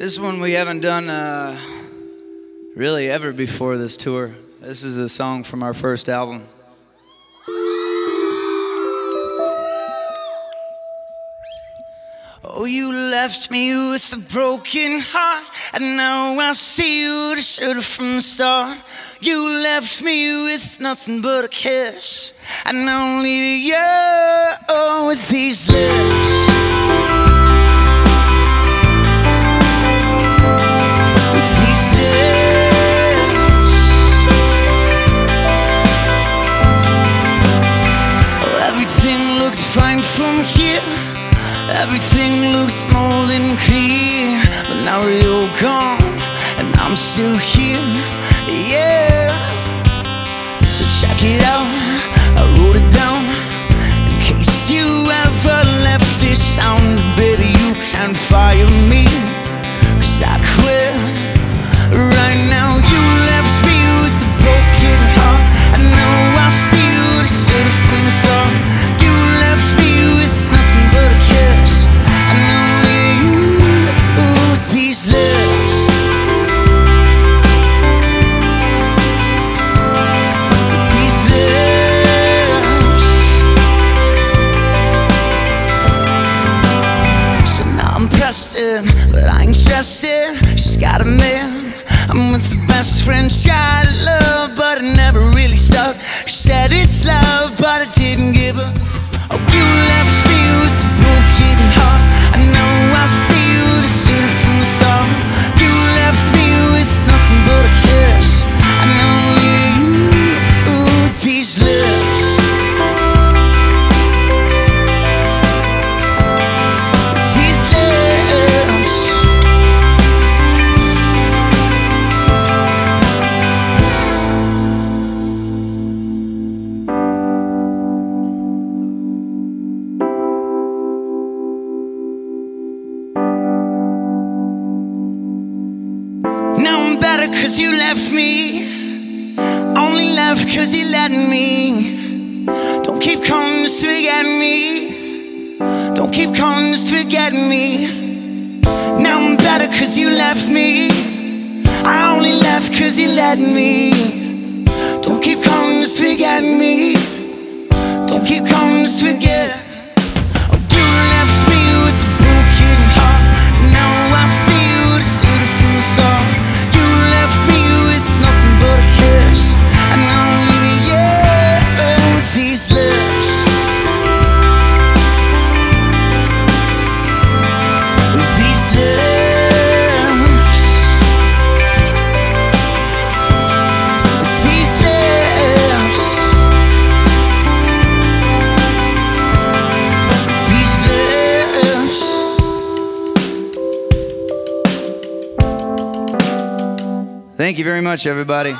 This one we haven't done uh, really ever before this tour. This is a song from our first album. Oh, you left me with a broken heart, and now I see you shooter from the start. You left me with nothing but a kiss, and only you with these lips. From here. Everything looks more than clear. But now you're gone, and I'm still here. Yeah. So check it out. I wrote it down in case you ever left this sound. Lips. These lips. So now I'm pressing, but I ain't stressing. She's got a man. I'm with the best friend, tried cause you left me. Only left cause you let me. Don't keep calling just forget me. Don't keep calling just forget me. Now I'm better cause you left me. I only left cause you let me. Don't keep calling just forget me. Thank you very much, everybody.